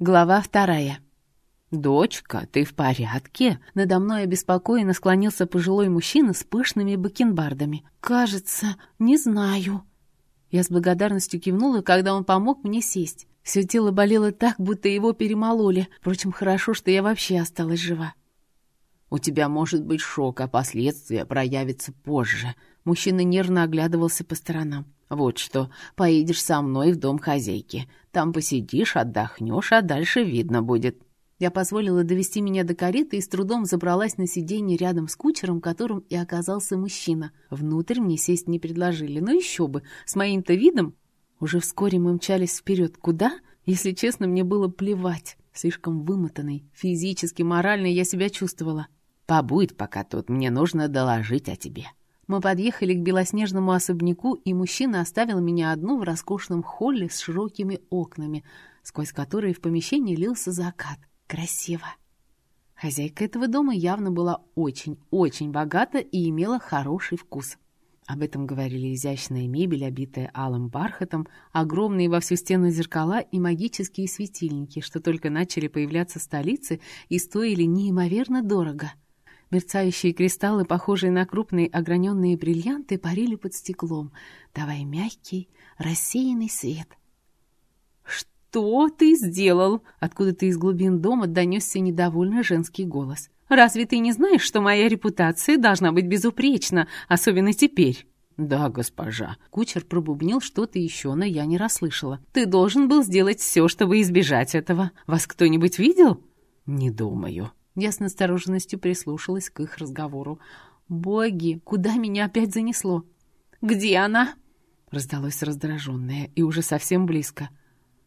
Глава вторая. «Дочка, ты в порядке?» Надо мной обеспокоенно склонился пожилой мужчина с пышными бакенбардами. «Кажется, не знаю». Я с благодарностью кивнула, когда он помог мне сесть. Все тело болело так, будто его перемололи. Впрочем, хорошо, что я вообще осталась жива. «У тебя может быть шок, а последствия проявятся позже». Мужчина нервно оглядывался по сторонам. «Вот что, поедешь со мной в дом хозяйки. Там посидишь, отдохнешь, а дальше видно будет». Я позволила довести меня до кареты и с трудом забралась на сиденье рядом с кучером, которым и оказался мужчина. Внутрь мне сесть не предложили, но еще бы, с моим-то видом. Уже вскоре мы мчались вперед. Куда? Если честно, мне было плевать. Слишком вымотанной, физически, морально я себя чувствовала. «Побудь пока тут, мне нужно доложить о тебе». Мы подъехали к белоснежному особняку, и мужчина оставил меня одну в роскошном холле с широкими окнами, сквозь которые в помещении лился закат. Красиво. Хозяйка этого дома явно была очень-очень богата и имела хороший вкус. Об этом говорили изящная мебель, обитая алым бархатом, огромные во всю стену зеркала и магические светильники, что только начали появляться в столице и стоили неимоверно дорого. Мерцающие кристаллы, похожие на крупные ограненные бриллианты, парили под стеклом, давая мягкий, рассеянный свет. «Что ты сделал?» Откуда-то из глубин дома донесся недовольный женский голос. «Разве ты не знаешь, что моя репутация должна быть безупречна, особенно теперь?» «Да, госпожа». Кучер пробубнил что-то еще, но я не расслышала. «Ты должен был сделать все, чтобы избежать этого. Вас кто-нибудь видел?» «Не думаю». Я с настороженностью прислушалась к их разговору. «Боги, куда меня опять занесло?» «Где она?» Раздалось раздраженное и уже совсем близко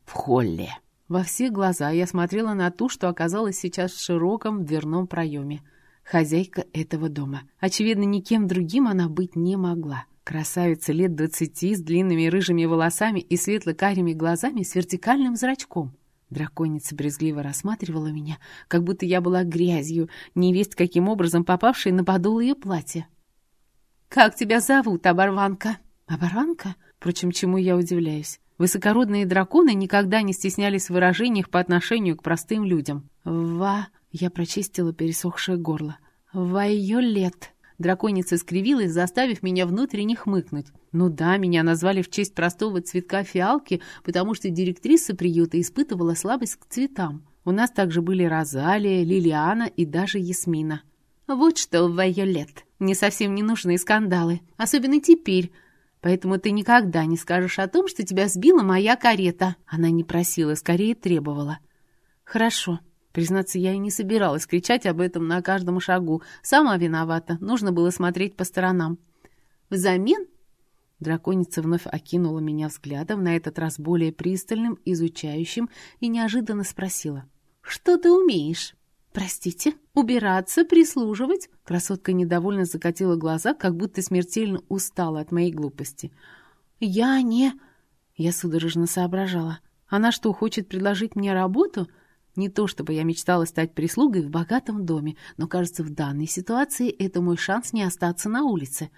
в холле. Во все глаза я смотрела на ту, что оказалась сейчас в широком дверном проеме. Хозяйка этого дома. Очевидно, никем другим она быть не могла. Красавица лет двадцати с длинными рыжими волосами и светло-карими глазами с вертикальным зрачком. Драконица брезгливо рассматривала меня, как будто я была грязью, невесть каким образом попавшей на подол ее платья. «Как тебя зовут, оборванка?» «Оборванка?» Впрочем, чему я удивляюсь. Высокородные драконы никогда не стеснялись в выражениях по отношению к простым людям. «Ва...» — я прочистила пересохшее горло. «Вайолет...» Драконица скривилась, заставив меня внутренне хмыкнуть. Ну да, меня назвали в честь простого цветка фиалки, потому что директриса приюта испытывала слабость к цветам. У нас также были Розалия, Лилиана и даже Ясмина. Вот что, Вайолет, мне совсем не нужны скандалы. Особенно теперь, Поэтому ты никогда не скажешь о том, что тебя сбила моя карета». Она не просила, скорее требовала. «Хорошо». Признаться, я и не собиралась кричать об этом на каждом шагу. Сама виновата, нужно было смотреть по сторонам. «Взамен?» Драконица вновь окинула меня взглядом, на этот раз более пристальным, изучающим, и неожиданно спросила. «Что ты умеешь?» «Простите, убираться, прислуживать?» Красотка недовольно закатила глаза, как будто смертельно устала от моей глупости. «Я не...» Я судорожно соображала. «Она что, хочет предложить мне работу?» Не то чтобы я мечтала стать прислугой в богатом доме, но, кажется, в данной ситуации это мой шанс не остаться на улице.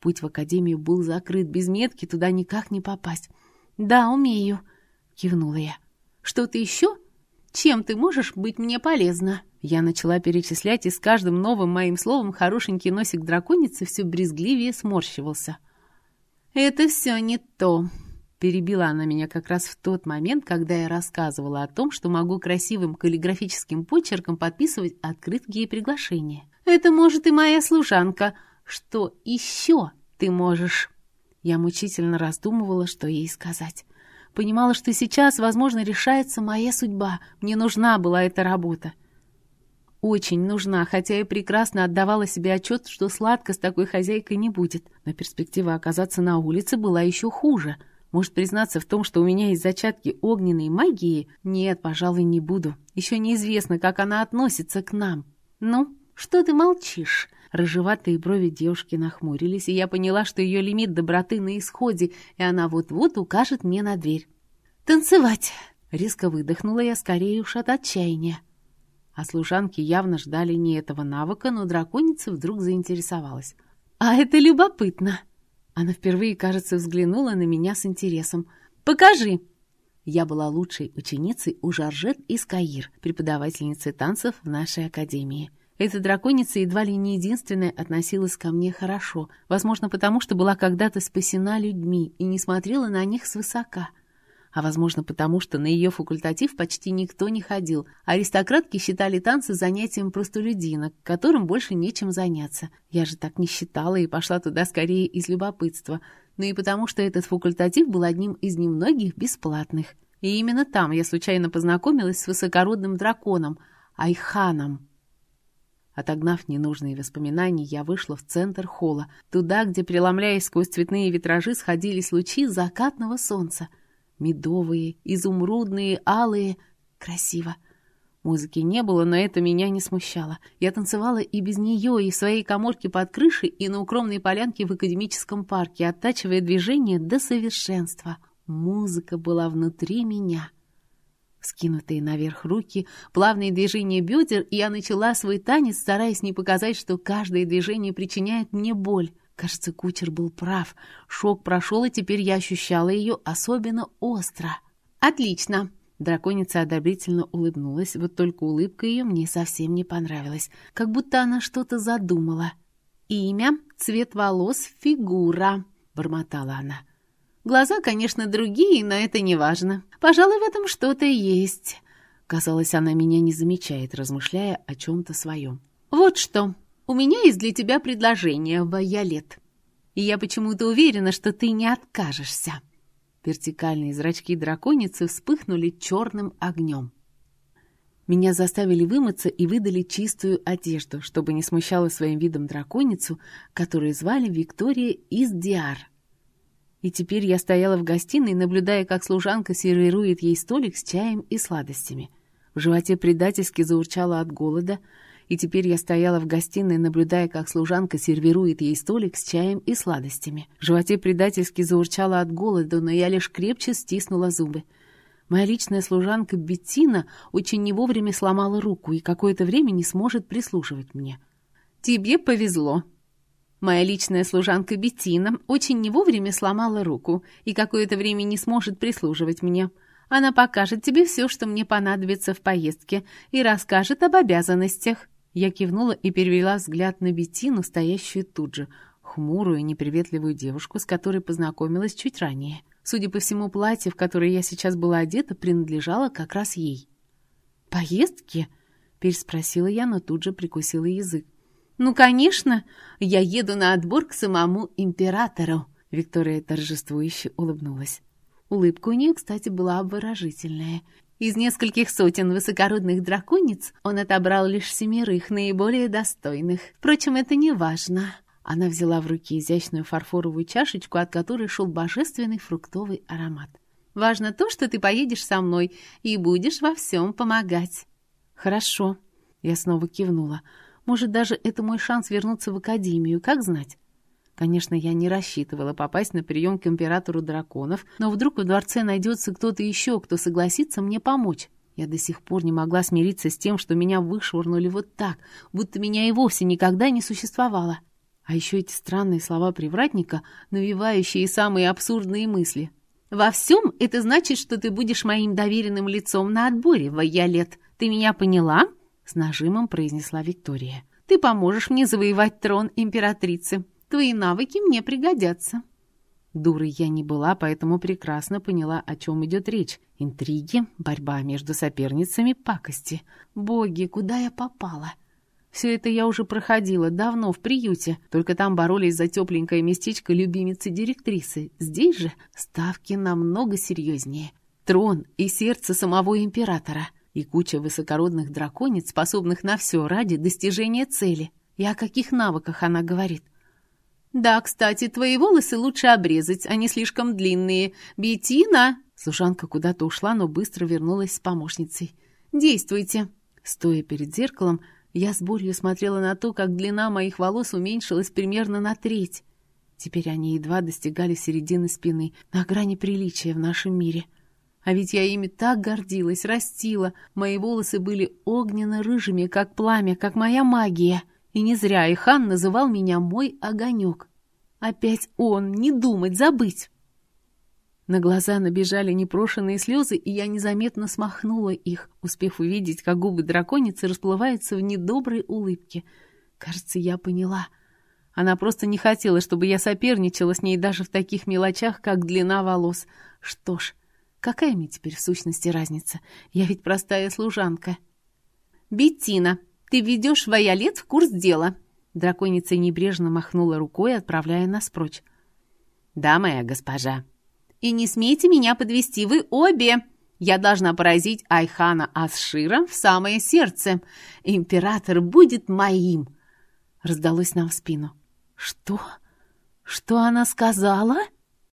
Путь в академию был закрыт, без метки туда никак не попасть. «Да, умею», — кивнула я. «Что-то еще? Чем ты можешь быть мне полезна?» Я начала перечислять, и с каждым новым моим словом хорошенький носик драконицы все брезгливее сморщивался. «Это все не то», — перебила она меня как раз в тот момент, когда я рассказывала о том, что могу красивым каллиграфическим почерком подписывать открытки и приглашения. «Это может и моя служанка. Что еще ты можешь?» Я мучительно раздумывала, что ей сказать. Понимала, что сейчас, возможно, решается моя судьба. Мне нужна была эта работа очень нужна, хотя и прекрасно отдавала себе отчет, что сладко с такой хозяйкой не будет. Но перспектива оказаться на улице была еще хуже. Может признаться в том, что у меня есть зачатки огненной магии? Нет, пожалуй, не буду. Еще неизвестно, как она относится к нам. Ну, что ты молчишь? Рыжеватые брови девушки нахмурились, и я поняла, что ее лимит доброты на исходе, и она вот-вот укажет мне на дверь. «Танцевать!» Резко выдохнула я скорее уж от отчаяния. А служанки явно ждали не этого навыка, но драконица вдруг заинтересовалась. «А это любопытно!» Она впервые, кажется, взглянула на меня с интересом. «Покажи!» Я была лучшей ученицей у Жоржет из Каир, преподавательницей танцев в нашей академии. Эта драконица едва ли не единственная относилась ко мне хорошо, возможно, потому что была когда-то спасена людьми и не смотрела на них свысока. А возможно, потому что на ее факультатив почти никто не ходил. Аристократки считали танцы занятием простолюдинок, которым больше нечем заняться. Я же так не считала и пошла туда скорее из любопытства — но и потому, что этот факультатив был одним из немногих бесплатных. И именно там я случайно познакомилась с высокородным драконом, Айханом. Отогнав ненужные воспоминания, я вышла в центр холла, туда, где, преломляясь сквозь цветные витражи, сходились лучи закатного солнца. Медовые, изумрудные, алые. Красиво. Музыки не было, но это меня не смущало. Я танцевала и без нее, и в своей коморке под крышей, и на укромной полянке в академическом парке, оттачивая движение до совершенства. Музыка была внутри меня. Скинутые наверх руки, плавные движения бедер, и я начала свой танец, стараясь не показать, что каждое движение причиняет мне боль. Кажется, кучер был прав. Шок прошел, и теперь я ощущала ее особенно остро. «Отлично!» Драконица одобрительно улыбнулась, вот только улыбка ее мне совсем не понравилась, как будто она что-то задумала. «Имя, цвет волос, фигура», — бормотала она. «Глаза, конечно, другие, но это не важно. Пожалуй, в этом что-то есть». Казалось, она меня не замечает, размышляя о чем-то своем. «Вот что, у меня есть для тебя предложение, Вайолет. И я почему-то уверена, что ты не откажешься». Вертикальные зрачки драконицы вспыхнули черным огнем. Меня заставили вымыться и выдали чистую одежду, чтобы не смущала своим видом драконицу, которую звали Виктория из Диар. И теперь я стояла в гостиной, наблюдая, как служанка сервирует ей столик с чаем и сладостями. В животе предательски заурчало от голода — и теперь я стояла в гостиной, наблюдая, как служанка сервирует ей столик с чаем и сладостями. В животе предательски заурчало от голода, но я лишь крепче стиснула зубы. Моя личная служанка Беттина очень не вовремя сломала руку и какое-то время не сможет прислушивать мне. «Тебе повезло», Моя личная служанка Беттина очень не вовремя сломала руку и какое-то время не сможет прислуживать мне. Она покажет тебе все, что мне понадобится в поездке, и расскажет об обязанностях. Я кивнула и перевела взгляд на Бетину, стоящую тут же, хмурую и неприветливую девушку, с которой познакомилась чуть ранее. Судя по всему, платье, в которое я сейчас была одета, принадлежало как раз ей. «Поездки?» — переспросила я, но тут же прикусила язык. «Ну, конечно, я еду на отбор к самому императору!» Виктория торжествующе улыбнулась. Улыбка у нее, кстати, была обворожительная, из нескольких сотен высокородных дракониц он отобрал лишь семерых наиболее достойных. Впрочем, это не важно. Она взяла в руки изящную фарфоровую чашечку, от которой шел божественный фруктовый аромат. «Важно то, что ты поедешь со мной и будешь во всем помогать». «Хорошо», — я снова кивнула. «Может, даже это мой шанс вернуться в академию, как знать?» Конечно, я не рассчитывала попасть на прием к императору драконов, но вдруг в дворце найдется кто-то еще, кто согласится мне помочь. Я до сих пор не могла смириться с тем, что меня вышвырнули вот так, будто меня и вовсе никогда не существовало. А еще эти странные слова привратника, навевающие самые абсурдные мысли. «Во всем это значит, что ты будешь моим доверенным лицом на отборе, Вайолет. Ты меня поняла?» С нажимом произнесла Виктория. «Ты поможешь мне завоевать трон императрицы. Твои навыки мне пригодятся». Дурой я не была, поэтому прекрасно поняла, о чем идет речь. Интриги, борьба между соперницами, пакости. Боги, куда я попала? Все это я уже проходила давно в приюте, только там боролись за тепленькое местечко любимицы директрисы. Здесь же ставки намного серьезнее. Трон и сердце самого императора. И куча высокородных драконец, способных на все ради достижения цели. И о каких навыках она говорит? «Да, кстати, твои волосы лучше обрезать, они слишком длинные. Бетина!» Служанка куда-то ушла, но быстро вернулась с помощницей. «Действуйте!» Стоя перед зеркалом, я с болью смотрела на то, как длина моих волос уменьшилась примерно на треть. Теперь они едва достигали середины спины, на грани приличия в нашем мире. А ведь я ими так гордилась, растила. Мои волосы были огненно-рыжими, как пламя, как моя магия. И не зря Ихан называл меня мой огонек. Опять он, не думать, забыть. На глаза набежали непрошенные слезы, и я незаметно смахнула их, успев увидеть, как губы драконицы расплываются в недоброй улыбке. Кажется, я поняла. Она просто не хотела, чтобы я соперничала с ней даже в таких мелочах, как длина волос. Что ж, какая мне теперь в сущности разница? Я ведь простая служанка. «Беттина, ты ведешь Вайолет в курс дела!» Драконица небрежно махнула рукой, отправляя нас прочь. «Да, моя госпожа», и не смейте меня подвести, вы обе. Я должна поразить Айхана Асшира в самое сердце. Император будет моим!» Раздалось нам в спину. «Что? Что она сказала?»